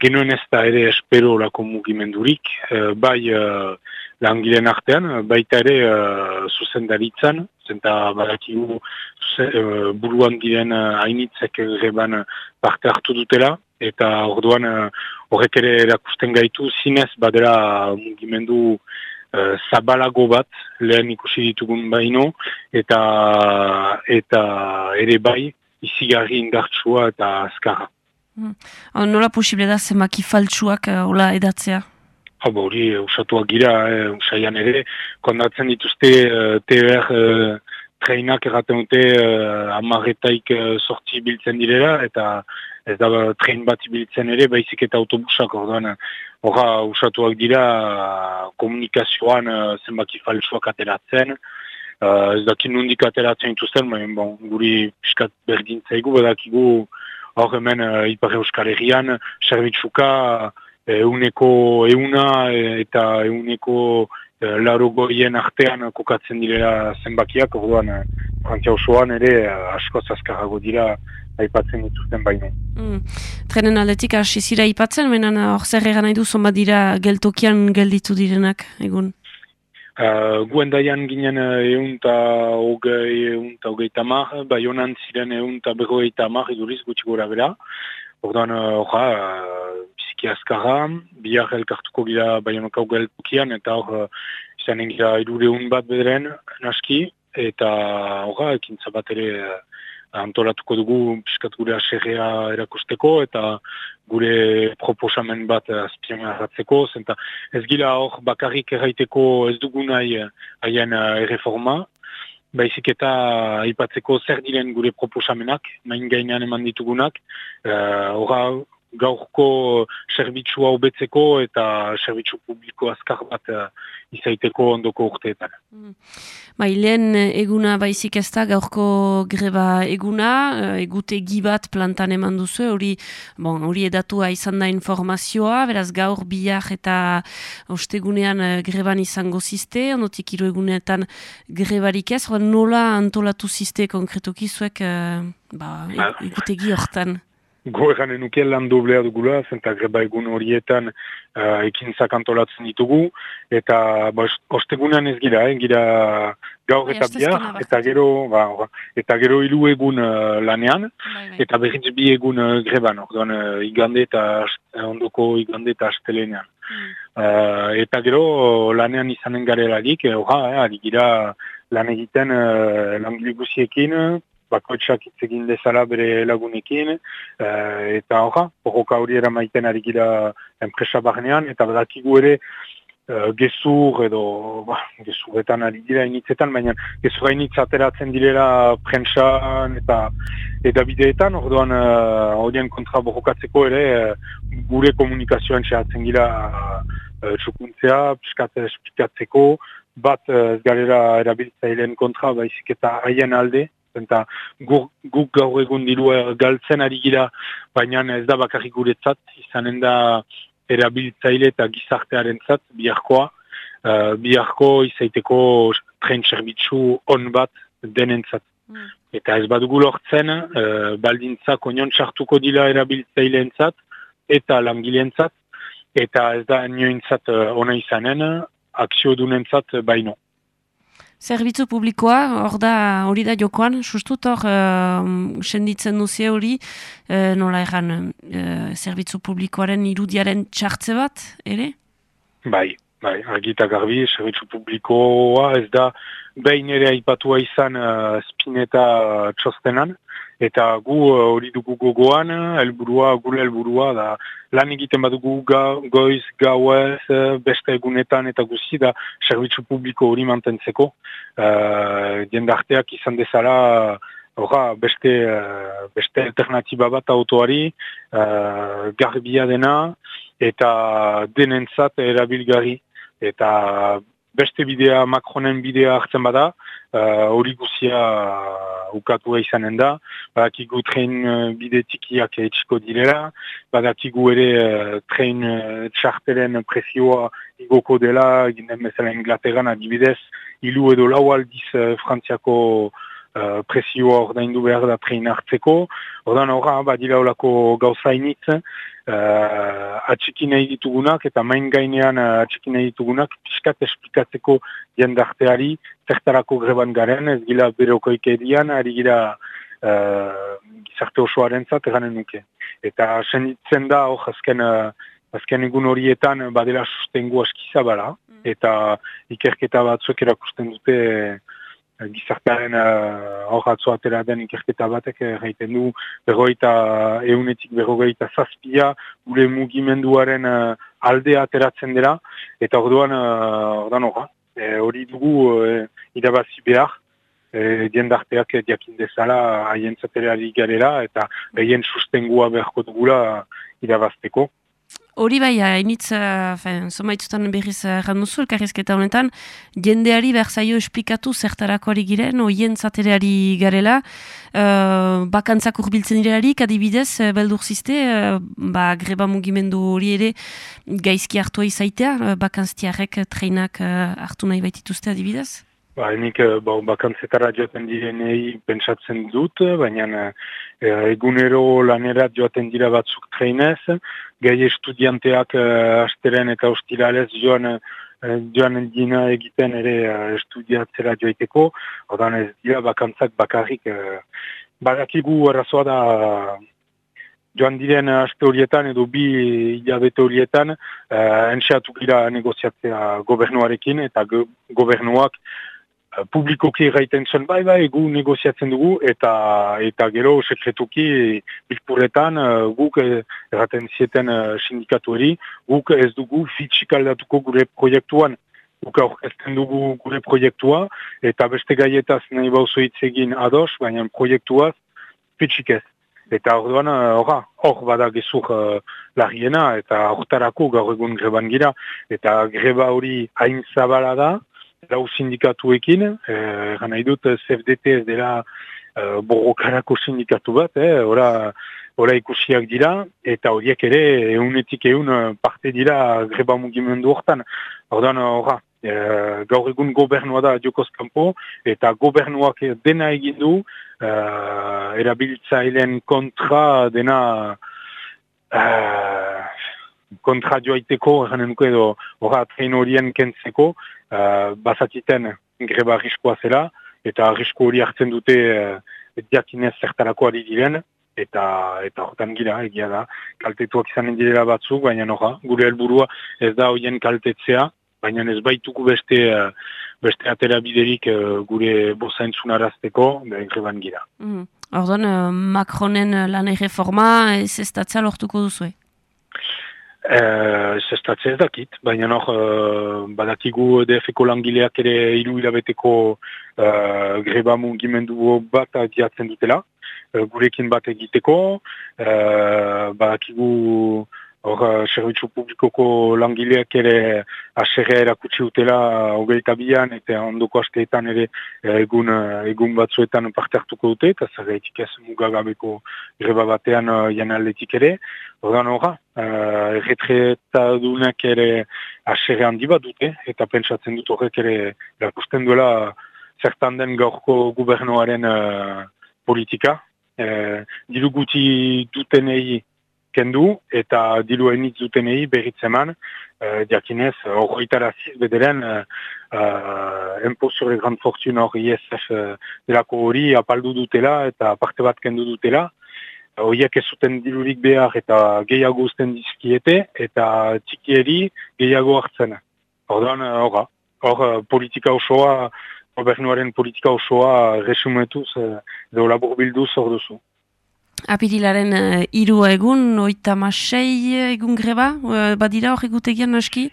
genuen ez da ere espero lako mugimendurik, eh, bai uh, langileen artean, baita ere uh, zuzendaritzan, zenta badakigu uh, buruan diren hainitzek greban parte hartu dutela, eta orduan uh, horrek ere erakusten gaitu zinez badera mugimendu uh, zabalago bat lehen ikusi ditugun baino eta eta ere bai izigarri indartsua eta azkarra. Hmm. Nola posible da zemaki faltsuak uh, hola edatzea? Hau ba hori usatuak gira, eh, usaian ere, kondatzen dituzte uh, TR uh, treinak erraten dute uh, amarretaik uh, sortzi biltzen direla eta ez da tren bat ibiltzen ere, baizik eta autobusak orduan. Horra, usatuak dira komunikazioan uh, zenbaki falsuak ateratzen. Uh, ez dakin nundik ateratzen ituzten, baina bon, guri piskat berdintzaigu, badakigu hor hemen uh, Ipar Euskal Herrian, servitzuka euneko euna eta euneko uh, laro goien artean kokatzen direla zenbakiak, orduan, frantzia osoan ere asko zazkarago dira aipatzen dituzten baino. Mm. Trenen aldetik hasi zira aipatzen, menan hor zer egan nahi du zonbat dira geltokian gelditu direnak egun? Uh, Guendaian ginen egun eta hogei, egun eta hogei tamar, bai honan ziren egun eta tamar iduriz gutxi gora bera. Ordan, horra, uh, biziki azkarra, bihar elkartuko gira bai honok hau geltokian, eta hor, uh, izan egira irureun bat bederen, naski, eta horra, ekintza bat ere, uh, antolatuko dugu piskat gure aserrea erakusteko eta gure proposamen bat azpian erratzeko, zenta ez gila hor bakarrik erraiteko ez dugu nahi haien uh, erreforma, baizik eta aipatzeko zer diren gure proposamenak, main gainean eman ditugunak, uh, gaurko servitzua hobetzeko eta servitzu publiko azkar bat uh, izaiteko ondoko urteetan. Mm. Bai, lehen eguna baizik ez da gaurko greba eguna, egutegi bat plantan eman duzu, hori bon, hori edatua izan da informazioa, beraz gaur bihar eta ostegunean greban izango ziste, ondotik hiru egunetan grebarik ez, nola antolatu ziste konkretuki zuek uh, ba, ba. egutegi hortan? Goeran enuke lan doblea dugula, zenta greba egun horietan uh, ekintzak antolatzen ditugu, eta ba, ostegunan ez gira, eh, gira gaur eta biar, eta gero, ba, eta gero hilu egun uh, lanean, bai, bai. eta berriz bi egun uh, greban, orduan uh, igande eta ondoko igande eta astelenean. Mm. Uh, eta gero lanean izanen garelarik, eh, eh, gira lan egiten uh, langile bakoitzak hitz egin dezala bere lagunekin, uh, eta horra, horroka hori eramaiten ari gira enpresa barnean, eta badakigu ere uh, gezur edo, ba, gezurretan ari gira initzetan, baina gezurra initz ateratzen direla prentsan eta eta bideetan, orduan uh, horien kontra borrokatzeko ere gure komunikazioan txatzen gira uh, txukuntzea, esplikatzeko, bat ez galera erabiltzaileen kontra, baizik eta haien alde, eta guk, guk gaur egun dirua galtzen ari gira, baina ez da bakarrik guretzat, izanen da erabiltzaile eta gizartearen zat, biharkoa, uh, biharko izaiteko tren zerbitzu on bat denentzat. Mm. Eta ez badugu lortzen, uh, baldintzak onion txartuko dila erabiltzaileen zat, eta langileen zat, eta ez da nioentzat uh, ona izanen, akzio dunentzat baino. Zerbitzu publikoa, hor da, hori da jokoan, sustut hor, uh, senditzen duzi hori, uh, nola erran, uh, zerbitzu publikoaren irudiaren txartze bat, ere? Bai, bai, argita garbi, zerbitzu publikoa ez da, behin ere aipatua izan uh, spineta txostenan, eta gu eh, hori dugu gogoan, helburua gure helburua da lan egiten badugu ga, goiz, gauez, eh, beste egunetan eta guzi da servitzu publiko hori mantentzeko. Uh, jendarteak izan dezala Hora, beste, beste alternatiba bat autoari, uh, garbia dena, eta denentzat erabilgarri. Eta beste bidea, Macronen bidea hartzen bada, hori uh, guzia ukatua izanen da, badakigu tren uh, bide tikiak etxiko direla, badakigu ere uh, tren uh, txarteren presioa igoko dela, ginen bezala Inglaterran adibidez, ilu edo lau aldiz uh, frantziako uh, presioa ordaindu behar da tren hartzeko, ordan horra badila olako gauzainitz, uh, atxiki nahi ditugunak eta main gainean uh, atxiki nahi ditugunak piskat esplikatzeko jendarteari zertarako greban garen, ez gila berokoik edian, ari gira uh, gizarte osoaren zat eganen nuke. Eta senditzen da, hor, azken, uh, azken egun horietan badela sustengu askizabala, mm. eta ikerketa batzuek erakusten dute gizartearen hor uh, atzo atera den ikerketa batek egiten du berroita eunetik berrogeita zazpia gure mugimenduaren uh, alde ateratzen dela. Eta orduan uh, orduan horra e, hori dugu uh, irabazi behar e, diendarteak diakin dezala haien zaterari garela eta behien sustengua beharko dugula irabazteko Hori bai, hainitz, zomaitzutan berriz randuzu, elkarrizketa honetan, jendeari behar zaio esplikatu zertarako ari giren, oien zatereari garela, uh, bakantzak urbiltzen direlarik, adibidez, beldur ziste, uh, ba, greba mugimendu hori ere gaizki hartua izaitea, uh, bakantztiarek treinak uh, hartu nahi baitituzte adibidez? Ba, enik, ba, bakantzetara joaten direnei pentsatzen dut, baina egunero lanerat joaten dira batzuk treinez, gai estudianteak uh, asteren eta ostiralez joan joan dina egiten ere uh, estudiatzera joiteko, odan ez dira bakantzak bakarrik uh, badakigu arrazoa da joan diren aste horietan edo bi hilabete horietan uh, enxeatu gira negoziatzea gobernuarekin eta go gobernuak publikoki gaiten zuen bai bai gu negoziatzen dugu eta eta gero sekretuki bilpuretan uh, guk eh, erraten zieten uh, sindikatueri guk ez dugu fitxik aldatuko gure proiektuan. Guk aurkezten dugu gure proiektua eta beste gaietaz nahi bauzo egin ados baina proiektuaz fitxik ez. Eta orduan horra hor bada gezur uh, larriena eta hortarako gaur egun greban gira. Eta greba hori hain zabala da lau sindikatuekin, eh, nahi dut CFDT ez dela eh, borrokarako sindikatu bat, eh, ora, ora ikusiak dira, eta horiek ere eunetik eun parte dira greba mugimendu hortan. Ordan, ora, eh, gaur egun gobernua da jokoz kanpo, eta gobernuak dena egin du, eh, erabiltzailen kontra dena eh, kontra joaiteko, eranen nuke edo, ora, tren horien kentzeko, uh, bazatiten greba arriskoa zela, eta arrisko hori hartzen dute uh, diakinez zertarako ari diren, eta eta hortan gira, egia da, kaltetuak izanen direla batzuk, baina noja, gure helburua ez da hoien kaltetzea, baina ez baituko beste, uh, beste atera biderik uh, gure bozaintzun arazteko, greban gira. Mm. Orduan, uh, Macronen lan reforma ez ez lortuko duzu, Ez ez ez dakit, baina noch, uh, badakigu DF-ko langileak ere hiru hilabeteko uh, greba mungimendu bat diatzen dutela, uh, gurekin bat egiteko, uh, badakigu hor, uh, publikoko langileak ere aserrea erakutsi utela hogeita bian, eta ondoko asteetan ere egun, egun batzuetan parte hartuko dute, eta zerretik ez mugagabeko greba batean janaldetik ere, Ordan horra, uh, erretretadunak ere aserre handi bat dute, eta pentsatzen dut horrek ere erakusten duela zertan den gaurko gubernuaren uh, politika. Uh, dilu guti dutenei kendu, eta dilu enitz dutenei berritzeman, uh, diakinez, horretara ziz bederen, uh, uh, Impo sur le Grand Fortune hori ISF uh, delako hori apaldu dutela, eta parte bat kendu dutela, Oiek ez zuten dilurik behar eta gehiago uzten dizkiete eta txikieri gehiago hartzen. Orduan, horra, hor politika osoa, gobernuaren politika osoa resumetuz edo labur bilduz hor duzu. Apirilaren uh, iru egun, oita masei egun greba, uh, badira hor egutegian aski?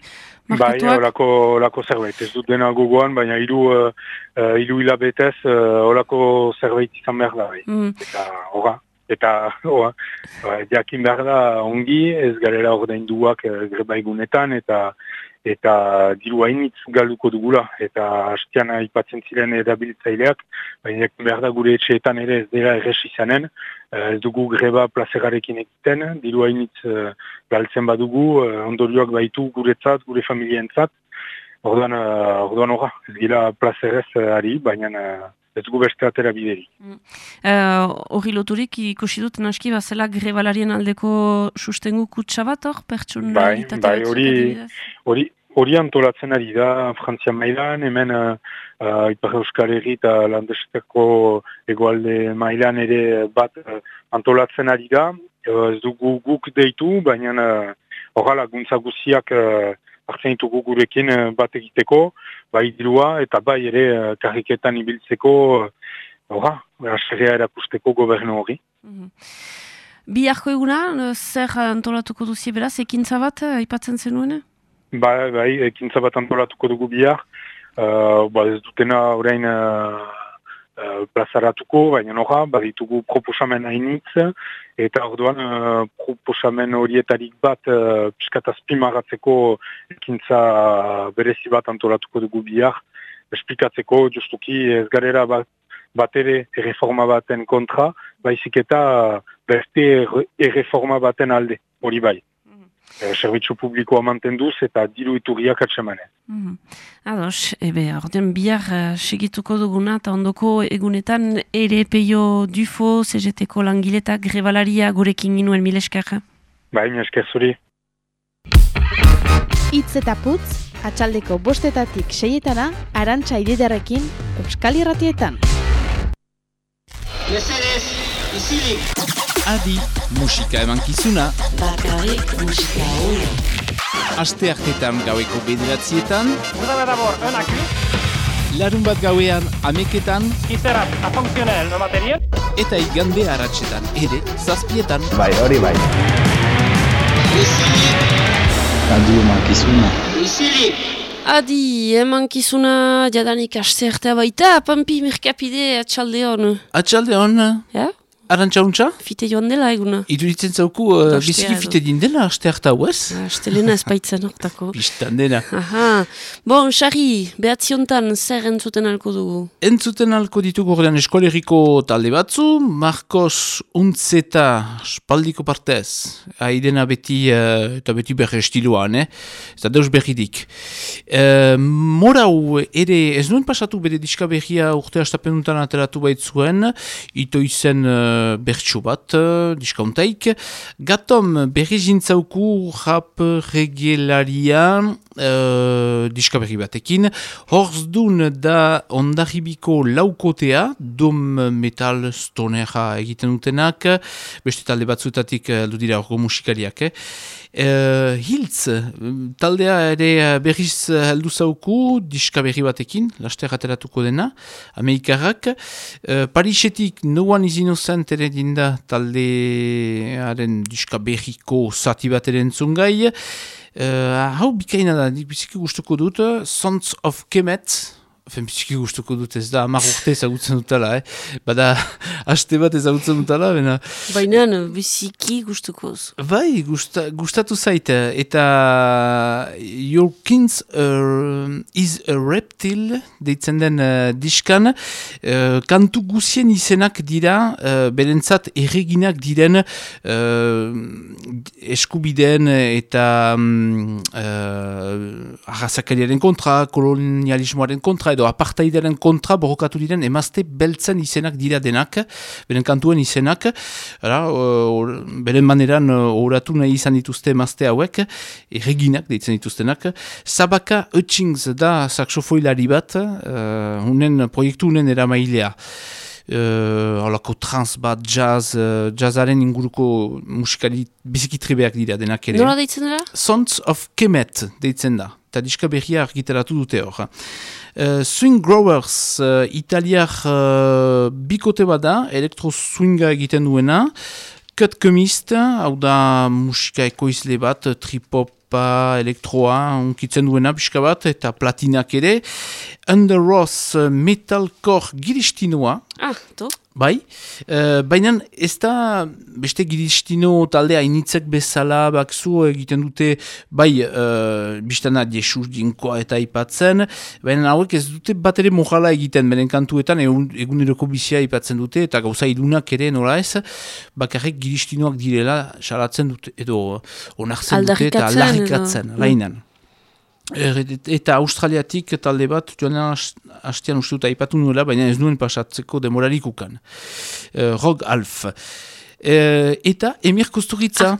Bai, horako olako zerbait, ez dut dena gogoan, baina iru, uh, uh, iru hilabetez uh, olako zerbait izan behar da. Bai. Mm. Eta horra, eta oa, ba, jakin behar da ongi, ez garela ordein duak e, greba egunetan, eta eta diru hainitz galduko dugula, eta hastian aipatzen ziren erabiltzaileak, baina behar da gure etxeetan ere ez dira erres izanen, ez dugu greba plazegarekin egiten, diru hainitz galtzen badugu, ondorioak baitu guretzat, gure familientzat, orduan, orduan horra, ez gira plazerez ari, baina ez gu beste atera bideri. Mm. Horri uh, loturik ikusi dut naski bazela grebalarien aldeko sustengu kutsa bat hor, pertsun bai, bai, hori, hori, hori antolatzen ari da Frantzia mailan, hemen uh, uh, Ipar Euskal Herri eta landesteko egoalde mailan ere bat uh, antolatzen ari da, uh, ez dugu guk deitu, baina uh, guntza guziak uh, hartzen ditugu gurekin uh, bat egiteko, bai dirua eta bai ere uh, karriketan ibiltzeko horra, uh, aserrea erakusteko gobernu hori. Mm -hmm. Bi harko eguna, zer antolatuko duzi beraz, ekintza bat, aipatzen zenuen? Bai, bai, ekintza bat antolatuko dugu bihar. Uh, ba ez dutena orain uh, plazaratuko, baina noja, baditugu proposamen hainitz, eta orduan uh, proposamen horietarik bat uh, piskatazpimaratzeko ekintza berezi bat antolatuko dugu bihar, esplikatzeko justuki ez garera bat, bat ere erreforma baten kontra, baizik eta beste erreforma baten alde, hori bai. E, Zerbitzu publikoa mantenduz eta diru iturriak atsemane. Mm. Ados, ebe, ordean bihar uh, segituko duguna eta ondoko egunetan ere peio dufo, CGT-ko langiletak grebalaria gurekin ginuen mileskar. Bai, mileskar zuri. Itz eta putz, atxaldeko bostetatik seietana, arantxa ididarekin, Euskal Irratietan. Mesedez, izilik! Adi, musika eman kizuna. Bakarrik musika hori. Aste hartetan gaueko bederatzietan. D'abord un accu. Larun bat gauean ameketan. Qui sera a fonctionnel le matériel. Eta igande haratsetan ere zazpietan. Bai, hori bai. Adi eman kizuna. Adi, eman kizuna jadanik aste hartea baita, pampi merkapide atxalde hon. Atxalde hon? Ja? Arantxauntza? Fite joan dela eguna. Iduritzen zauku, uh, biziki fite din dela, aste harta huez? Aste lena espaitzen hortako. <laughs> Bistan dena. Aha. Bon, Xarri, behatziontan zer entzuten alko dugu? Entzuten alko ditugu ordean eskoleriko talde batzu, Marcos Untzeta, spaldiko partez, haidena beti, uh, eta beti berre estiloan, eh? Eta deus berridik. Uh, morau, ere, ez nuen pasatu bere diska berria urte astapenutan ateratu baitzuen, ito izen... Uh, bertsu bat, uh, diskauntaik. Gatom berri zintzauku rap regelaria uh, diska berri batekin. Horzdun da ondarribiko laukotea, dom metal stonera egiten dutenak, beste talde batzutatik uh, dira orgo musikariak. Eh? Uh, Hiltz, taldea ere berriz heldu zauku, diska berri batekin, laster ateratuko dena, Amerikarrak. Uh, Parisetik noan izinozent ere dinda taldearen diska berriko zati bat ere entzungai. Uh, hau bikaina da, biziki gustuko dut, Sons of Kemet, Fen biziki gustuko dut ez da, amar urte ezagutzen dutala, eh? Bada, <laughs> haste bat ezagutzen dutala, bena... Baina, biziki gustuko Bai, gusta, gustatu zaite, eta... Your Kings uh, is a Reptile, deitzen den uh, diskan, uh, kantu guzien izenak dira, uh, berentzat erreginak diren uh, eskubideen eta um, uh, kontra, kolonialismoaren kontra, edo apartaidaren kontra borrokatu diren emazte beltzen izenak dira denak, beren kantuen izenak, ara, or, beren maneran oratu nahi izan dituzte emazte hauek, erreginak deitzen dituztenak. Sabaka Hutchings da saksofoilari bat, uh, unen, proiektu unen eramailea. Uh, holako trans bat, jazz, uh, jazzaren inguruko musikali bizikitrebeak dira denak ere. Nola deitzen da? Sons of Kemet deitzen da. Eta diska berria argitaratu dute hor. Uh, swing Growers uh, italiar uh, bikote bada, elektro swinga egiten duena, cut kemist, hau da musika ekoizle bat, tripopa, elektroa, unkitzen duena pixka bat, eta platinak ere. Under Ross metalcore giristinoa. Ah, to? Bai, uh, baina ez da beste giristino taldea initzek bezala bakzu egiten dute bai uh, biztana Jesus dinkoa eta ipatzen, baina hauek ez dute bat ere mojala egiten beren kantuetan egun, eguneroko bizia ipatzen dute eta gauza idunak ere nola ez, bakarrik giristinoak direla salatzen dute edo onartzen dute eta aldarrikatzen, lainan. Er, eta australiatik talde bat, joan hastean uste dut aipatu nuela, baina ez nuen pasatzeko demorarik ukan. Uh, Rog Alf. Uh, eta Emir Kosturitza.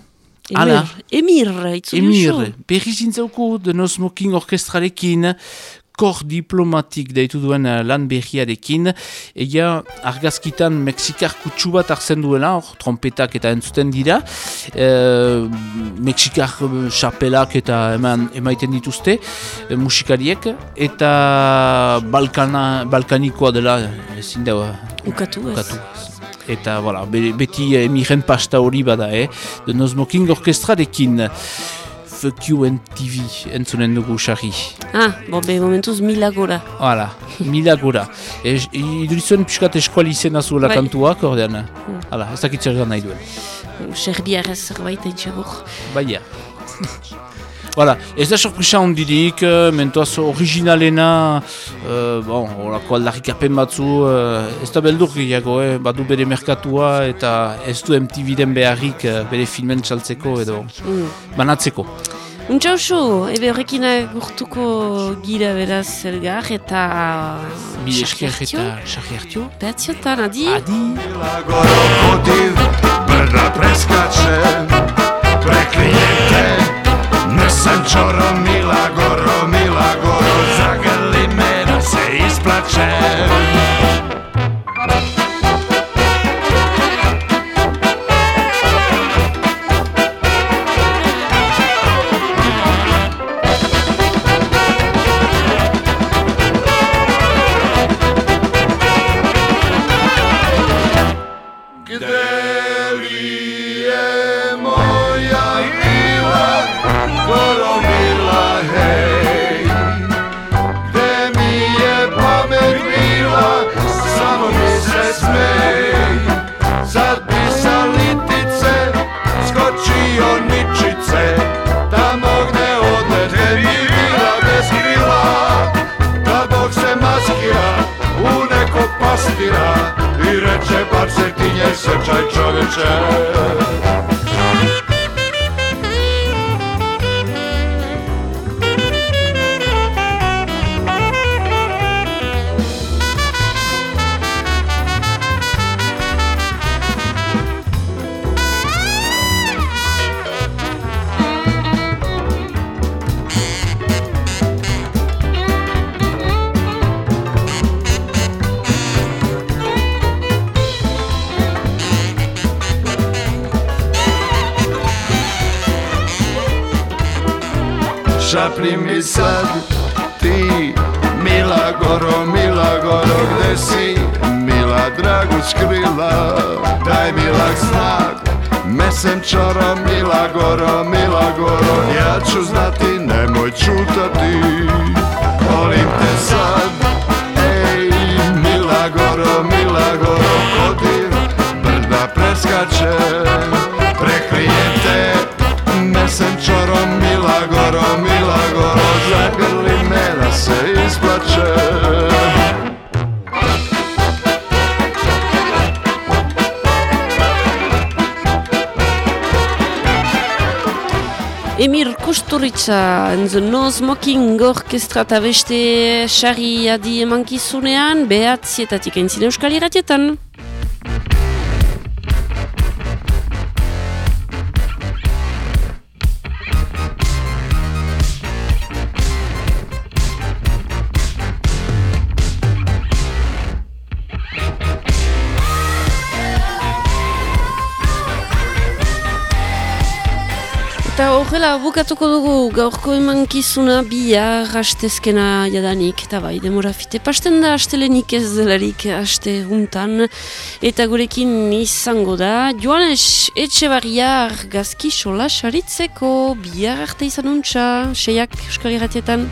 Ah, Emir, Emir, Emir, berri zintzauko de No Smoking Orkestrarekin, kor diplomatik daitu duen uh, lan behiarekin, ega argazkitan Mexikar kutsu bat arzen duela, or, trompetak eta entzuten dira, e, Mexikar xapelak eta eman, emaiten dituzte, e, musikariek, eta Balkana, Balkanikoa dela, ezin da, ukatu, ukatu. Eta, voilà, beti emiren pasta hori bada, eh? De Nozmoking orkestrarekin. And TV entzunen dugu xarri. Ah, bo, be, momentuz mila gora. Hala, mila gora. <laughs> E, Idurizuen piskat eskuali izena zuela bai. kantuak, ordean. Mm. Hala, ez dakit zer nahi duen. Serbiarez zerbait entxegur. Baina. <laughs> Voilà. Ez da sorpresa hondirik, uh, mentoaz originalena, uh, bon, horako aldarrik apen batzu, uh, ez da beldur gehiago, eh? badu bere merkatua eta ez du MTV den beharrik uh, bere filmen txaltzeko edo mm. banatzeko. Untsa oso, ebe horrekin agurtuko gira beraz zelgar eta... Bi esker eta xarri hartio. Beatziotan, adi? Adi! Brda preskače, preklijente, Nesem čoro mila goro, mila goro Zagrli me da se isplačem child. Šapri mi sad. Ti Mila Goro, Mila Goro Gde si? Mila dragu skrila Daj mi lak znak. Mesem čoro Mila Goro, Mila Goro Ja ću znati, nemoj čutati. Volim te sad. Ej, Mila Goro, Mila Goro Kodir, brda preskače Mesem čoro Mila Goro, Zagrli me da se isplače Emir Kusturitza, entzun no smoking orkestra eta beste xarri adi emankizunean, behatzietatik entzile euskal iratietan. Horrela bukatuko dugu gaurko emankizuna bihar hastezkena jadanik eta bai demora fite. Pasten da hastelenik ez delarik haste juntan. Eta gurekin izango da Joanes Etxebarriar gazki sola saritzeko. Bihar arte izan untxa seiak euskal irratietan